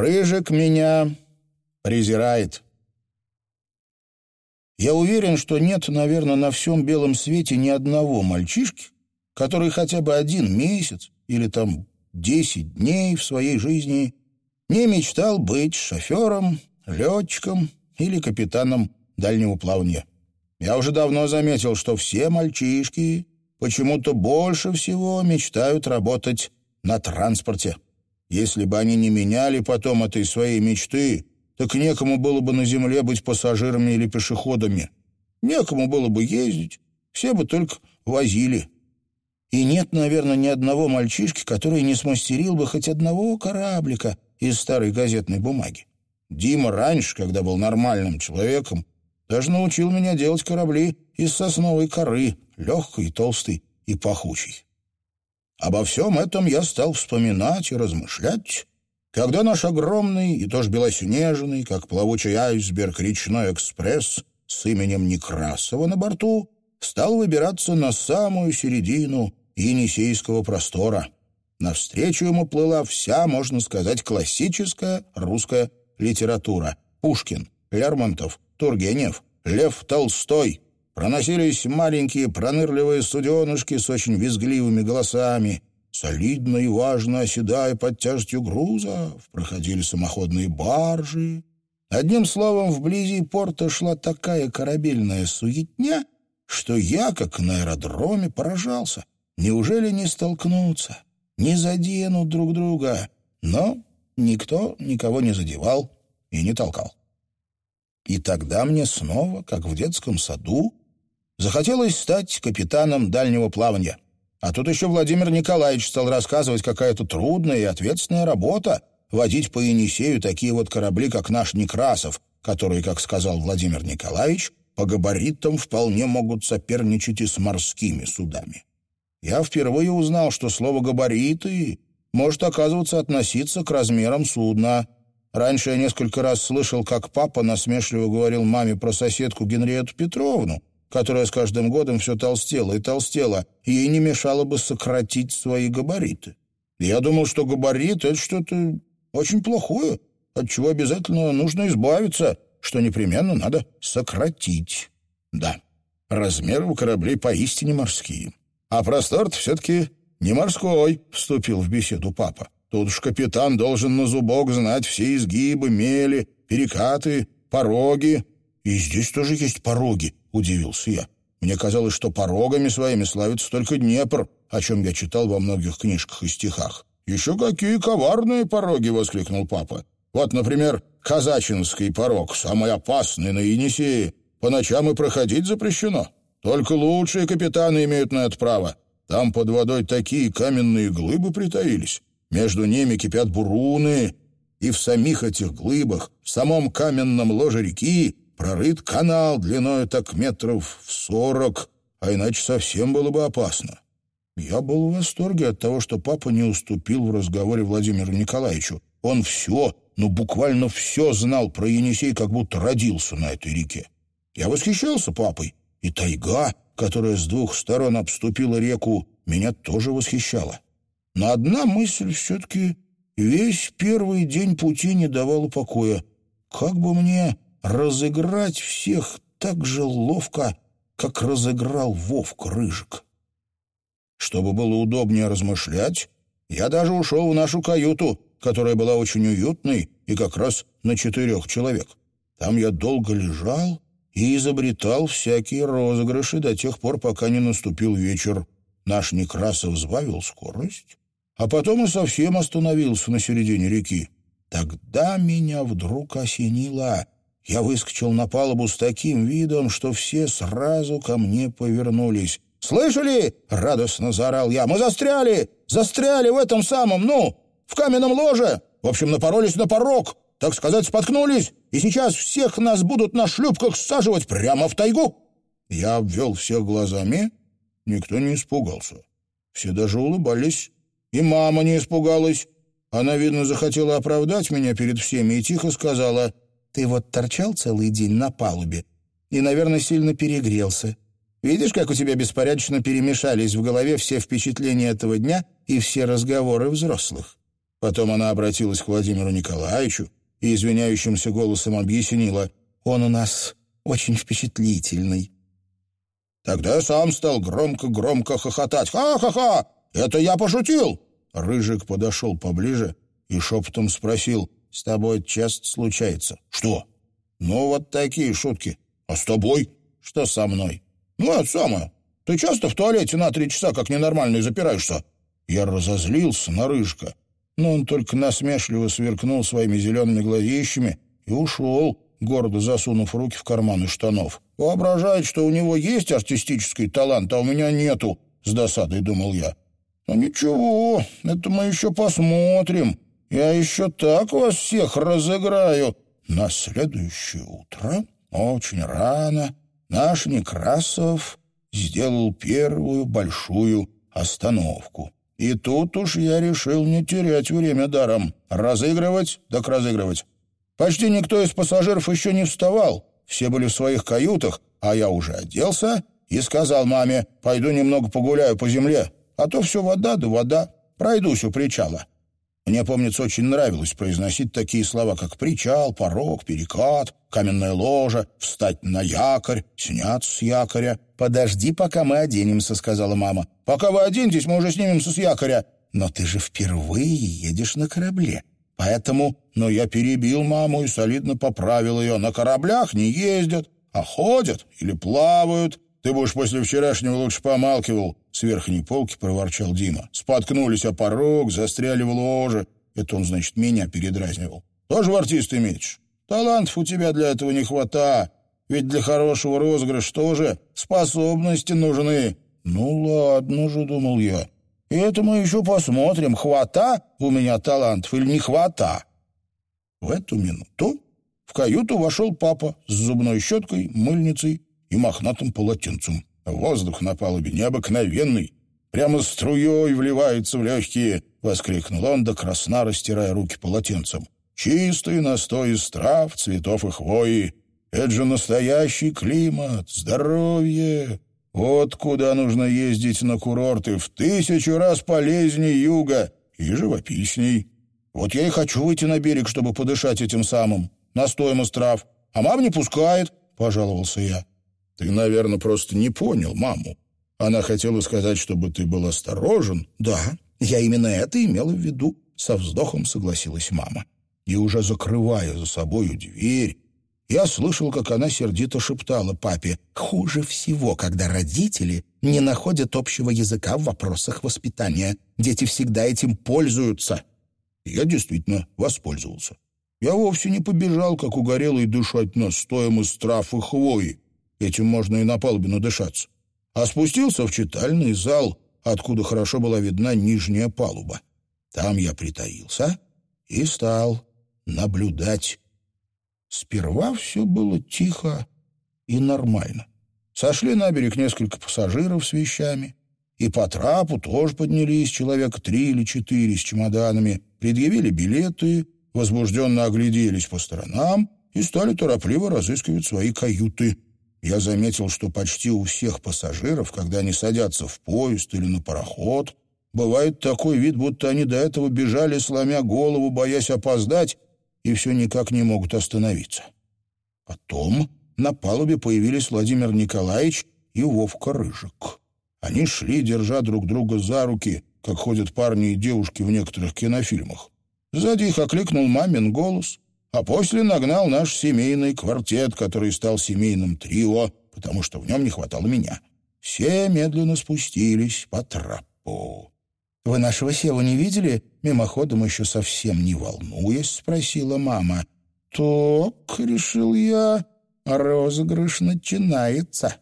Рыжик меня презирает. Я уверен, что нет, наверное, на всем белом свете ни одного мальчишки, который хотя бы один месяц или там десять дней в своей жизни не мечтал быть шофером, летчиком или капитаном дальнего плавания. Я уже давно заметил, что все мальчишки почему-то больше всего мечтают работать на транспорте. Если бы они не меняли потом этой своей мечты, так некому было бы на земле быть пассажирами или пешеходами. Некому было бы ездить, все бы только возили. И нет, наверное, ни одного мальчишки, который не смастерил бы хоть одного кораблика из старой газетной бумаги. Дима раньше, когда был нормальным человеком, даже научил меня делать корабли из сосновой коры, легкой, толстой и пахучей. Обо всем этом я стал вспоминать и размышлять, когда наш огромный и тоже белоснежный, как плавучий айсберг, речной экспресс с именем Некрасова на борту стал выбираться на самую середину Енисейского простора. Навстречу ему плыла вся, можно сказать, классическая русская литература. Пушкин, Лермонтов, Тургенев, Лев Толстой. Проносились маленькие пронырливые суденышки с очень визгливыми голосами. Солидно и важно, оседая под тяжестью грузов, проходили самоходные баржи. Одним словом, вблизи порта шла такая корабельная суетня, что я, как на аэродроме, поражался. Неужели не столкнутся, не заденут друг друга? Но никто никого не задевал и не толкал. И тогда мне снова, как в детском саду, захотелось стать капитаном дальнего плавания. А тут еще Владимир Николаевич стал рассказывать, какая то трудная и ответственная работа водить по Енисею такие вот корабли, как наш Некрасов, которые, как сказал Владимир Николаевич, по габаритам вполне могут соперничать и с морскими судами. Я впервые узнал, что слово «габариты» может, оказываться, относиться к размерам судна — Раньше я несколько раз слышал, как папа насмешливо говорил маме про соседку Генриету Петровну, которая с каждым годом все толстела и толстела, ей не мешало бы сократить свои габариты. Я думал, что габарит — это что-то очень плохое, от чего обязательно нужно избавиться, что непременно надо сократить. Да, размеры у кораблей поистине морские. А простор-то все-таки не морской, — вступил в беседу папа. Тут уж капитан должен на зубок знать все изгибы, мели, перекаты, пороги. И здесь тоже есть пороги, удивился я. Мне казалось, что порогами своими славится только Днепр, о чем я читал во многих книжках и стихах. «Еще какие коварные пороги!» — воскликнул папа. «Вот, например, Казачинский порог, самый опасный на Енисее. По ночам и проходить запрещено. Только лучшие капитаны имеют на это право. Там под водой такие каменные глыбы притаились. Между ними кипят буруны, и в самих этих глыбах, в самом каменном ложе реки, прорыт канал длиной так метров в сорок, а иначе совсем было бы опасно. Я был в восторге от того, что папа не уступил в разговоре Владимиру Николаевичу. Он все, ну буквально все знал про Енисей, как будто родился на этой реке. Я восхищался папой, и тайга, которая с двух сторон обступила реку, меня тоже восхищала. Но одна мысль все-таки весь первый день пути не давала покоя. Как бы мне разыграть всех так же ловко, как разыграл Вовк Рыжик? Чтобы было удобнее размышлять, я даже ушел в нашу каюту, которая была очень уютной и как раз на четырех человек. Там я долго лежал и изобретал всякие розыгрыши до тех пор, пока не наступил вечер. Наш Некрасов сбавил скорость, а потом и совсем остановился на середине реки. Тогда меня вдруг осенило. Я выскочил на палубу с таким видом, что все сразу ко мне повернулись. «Слышали?» — радостно заорал я. «Мы застряли! Застряли в этом самом, ну, в каменном ложе! В общем, напоролись на порог, так сказать, споткнулись, и сейчас всех нас будут на шлюпках саживать прямо в тайгу!» Я обвел всех глазами, никто не испугался. Все даже улыбались. И мама не испугалась. Она, видно, захотела оправдать меня перед всеми и тихо сказала, «Ты вот торчал целый день на палубе и, наверное, сильно перегрелся. Видишь, как у тебя беспорядочно перемешались в голове все впечатления этого дня и все разговоры взрослых? Потом она обратилась к Владимиру Николаевичу и извиняющимся голосом объяснила, «Он у нас очень впечатлительный». Тогда сам стал громко-громко хохотать. «Ха-ха-ха! Это я пошутил!» Рыжик подошел поближе и шепотом спросил, «С тобой часто случается?» «Что?» «Ну, вот такие шутки. А с тобой?» «Что со мной?» «Ну, это самое. Ты часто в туалете на три часа как ненормальный запираешься?» Я разозлился на Рыжика, но он только насмешливо сверкнул своими зелеными глазищами и ушел, гордо засунув руки в карманы штанов. «Воображает, что у него есть артистический талант, а у меня нету», — с досадой думал я. «Ну ничего, это мы еще посмотрим. Я еще так вас всех разыграю». На следующее утро, очень рано, наш Некрасов сделал первую большую остановку. И тут уж я решил не терять время даром. Разыгрывать, так разыгрывать. Почти никто из пассажиров еще не вставал. Все были в своих каютах, а я уже оделся и сказал маме, пойду немного погуляю по земле, а то все вода да вода, пройдусь у причала. Мне, помнится, очень нравилось произносить такие слова, как «причал», «порог», «перекат», «каменная ложа», «встать на якорь», «сняться с якоря». «Подожди, пока мы оденемся», — сказала мама. «Пока вы оденетесь, мы уже снимемся с якоря». «Но ты же впервые едешь на корабле, поэтому...» Но я перебил маму и солидно поправил ее. «На кораблях не ездят, а ходят или плавают. Ты будешь после вчерашнего лучше помалкивал. С верхней полки проворчал Дима. Споткнулись о порог, застряли в ложе. Это он, значит, меня передразнивал. Тоже в артисты мечешь? Талантов у тебя для этого не хвата. Ведь для хорошего розыгрыша тоже способности нужны. Ну ладно же, думал я. И это мы еще посмотрим, хвата у меня талантов или не хвата. В эту минуту в каюту вошел папа с зубной щеткой, мыльницей и мохнатым полотенцем. Воздух на палубе необыкновенный, прямо струей вливается в легкие, — воскликнул он, до красна растирая руки полотенцем. Чистый настой из трав, цветов и хвои. Это же настоящий климат, здоровье. Вот куда нужно ездить на курорты в тысячу раз полезнее юга и живописней. Вот я и хочу выйти на берег, чтобы подышать этим самым, настоем из трав. А мама не пускает, — пожаловался я. Ты, наверное, просто не понял маму. Она хотела сказать, чтобы ты был осторожен. Да, я именно это имела в виду, со вздохом согласилась мама. И уже закрывая за собою дверь, я слышал, как она сердито шептала папе, «Хуже всего, когда родители не находят общего языка в вопросах воспитания. Дети всегда этим пользуются». я действительно воспользовался. Я вовсе не побежал, как угорелый, дышать настоем из трав и хвои. Этим можно и на палубе надышаться. А спустился в читальный зал, откуда хорошо была видна нижняя палуба. Там я притаился и стал наблюдать. Сперва все было тихо и нормально. Сошли на берег несколько пассажиров с вещами, и по трапу тоже поднялись человек три или четыре с чемоданами, предъявили билеты, возбужденно огляделись по сторонам и стали торопливо разыскивать свои каюты — я заметил, что почти у всех пассажиров, когда они садятся в поезд или на пароход, бывает такой вид, будто они до этого бежали, сломя голову, боясь опоздать, и все никак не могут остановиться. Потом на палубе появились Владимир Николаевич и Вовка Рыжик. Они шли, держа друг друга за руки, как ходят парни и девушки в некоторых кинофильмах. Сзади их окликнул мамин голос — а после нагнал наш семейный квартет, который стал семейным трио, потому что в нем не хватало меня. Все медленно спустились по трапу. «Вы нашего Севу не видели?» Мимоходом еще совсем не волнуясь, спросила мама. «Так», — решил я, — «розыгрыш начинается».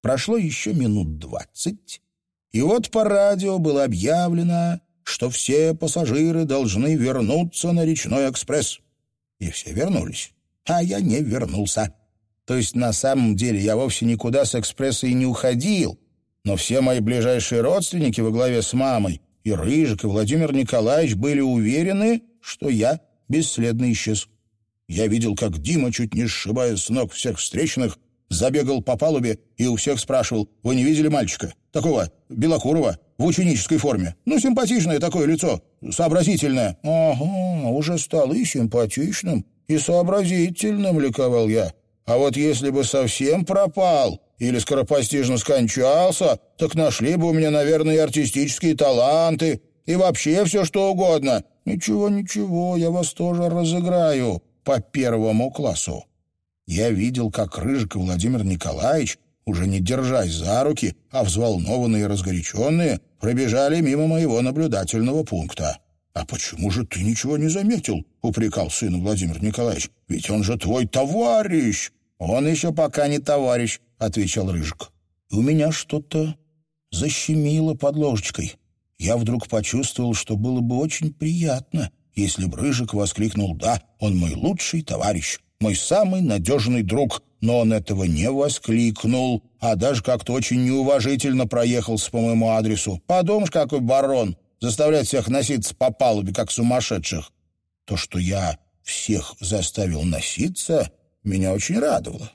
Прошло еще минут двадцать, и вот по радио было объявлено, что все пассажиры должны вернуться на речной экспресс. И все вернулись. А я не вернулся. То есть на самом деле я вовсе никуда с экспресса и не уходил. Но все мои ближайшие родственники во главе с мамой, и Рыжик, и Владимир Николаевич были уверены, что я бесследно исчез. Я видел, как Дима, чуть не сшибая с ног всех встречных, забегал по палубе и у всех спрашивал, «Вы не видели мальчика? Такого, белокурого, в ученической форме. Ну, симпатичное такое лицо, сообразительное». «Ага, уже стал и симпатичным, и сообразительным», — ликовал я. «А вот если бы совсем пропал или скоропостижно скончался, так нашли бы у меня, наверное, артистические таланты, и вообще все что угодно. Ничего, ничего, я вас тоже разыграю по первому классу». Я видел, как Рыжик и Владимир Николаевич, уже не держась за руки, а взволнованные и разгоряченные, пробежали мимо моего наблюдательного пункта. «А почему же ты ничего не заметил?» — упрекал сына Владимир Николаевич. «Ведь он же твой товарищ!» «Он еще пока не товарищ», — отвечал Рыжик. «У меня что-то защемило под ложечкой. Я вдруг почувствовал, что было бы очень приятно, если бы Рыжик воскликнул «Да, он мой лучший товарищ, мой самый надежный друг», но он этого не воскликнул, а даже как-то очень неуважительно проехался по моему адресу. Подумаешь, какой барон, заставлять всех носиться по палубе, как сумасшедших. То, что я всех заставил носиться, меня очень радовало.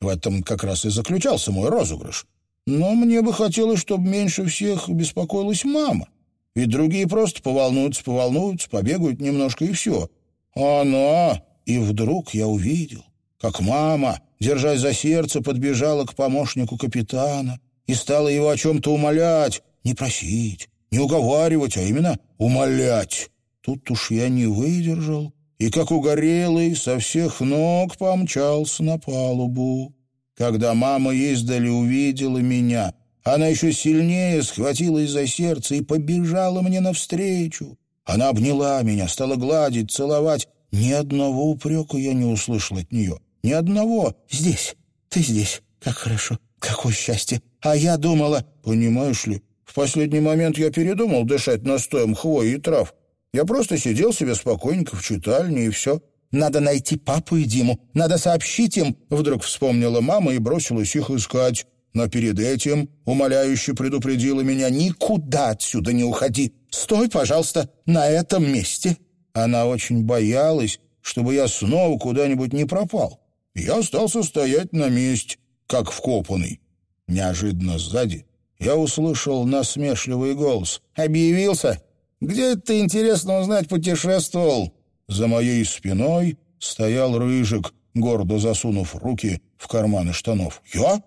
В этом как раз и заключался мой розыгрыш. Но мне бы хотелось, чтобы меньше всех беспокоилась мама. Ведь другие просто поволнуются, поволнуются, побегают немножко и все. А она... И вдруг я увидел, как мама, держась за сердце, подбежала к помощнику капитана и стала его о чем-то умолять, не просить, не уговаривать, а именно умолять. Тут уж я не выдержал и, как угорелый, со всех ног помчался на палубу. Когда мама издали увидела меня, она еще сильнее схватилась за сердце и побежала мне навстречу. Она обняла меня, стала гладить, целовать. Ни одного упрека я не услышал от нее. Ни одного. «Здесь, ты здесь. Как хорошо, какое счастье. А я думала...» «Понимаешь ли, в последний момент я передумал дышать настоем хвои и трав. Я просто сидел себе спокойненько в читальне, и все. Надо найти папу и Диму. Надо сообщить им. Вдруг вспомнила мама и бросилась их искать. Но перед этим умоляюще предупредила меня «Никуда отсюда не уходи! Стой, пожалуйста, на этом месте!» Она очень боялась, чтобы я снова куда-нибудь не пропал. Я остался стоять на месте, как вкопанный. Неожиданно сзади я услышал насмешливый голос. «Объявился? Где это, интересно узнать, путешествовал?» За моей спиной стоял Рыжик, гордо засунув руки в карманы штанов. «Я?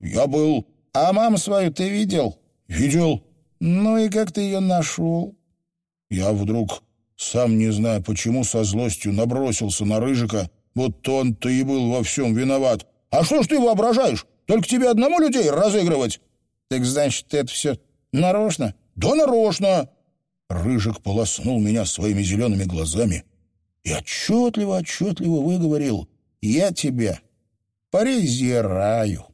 Я был...» «А маму свою ты видел?» «Видел». «Ну и как ты ее нашел?» Я вдруг, сам не зная почему, со злостью набросился на Рыжика, вот он-то и был во всем виноват. «А что ж ты воображаешь? Только тебе одному людей разыгрывать?» «Так значит, это все нарочно?» «Да нарочно!» Рыжик полоснул меня своими зелеными глазами и отчетливо-отчетливо выговорил «Я тебя презираю».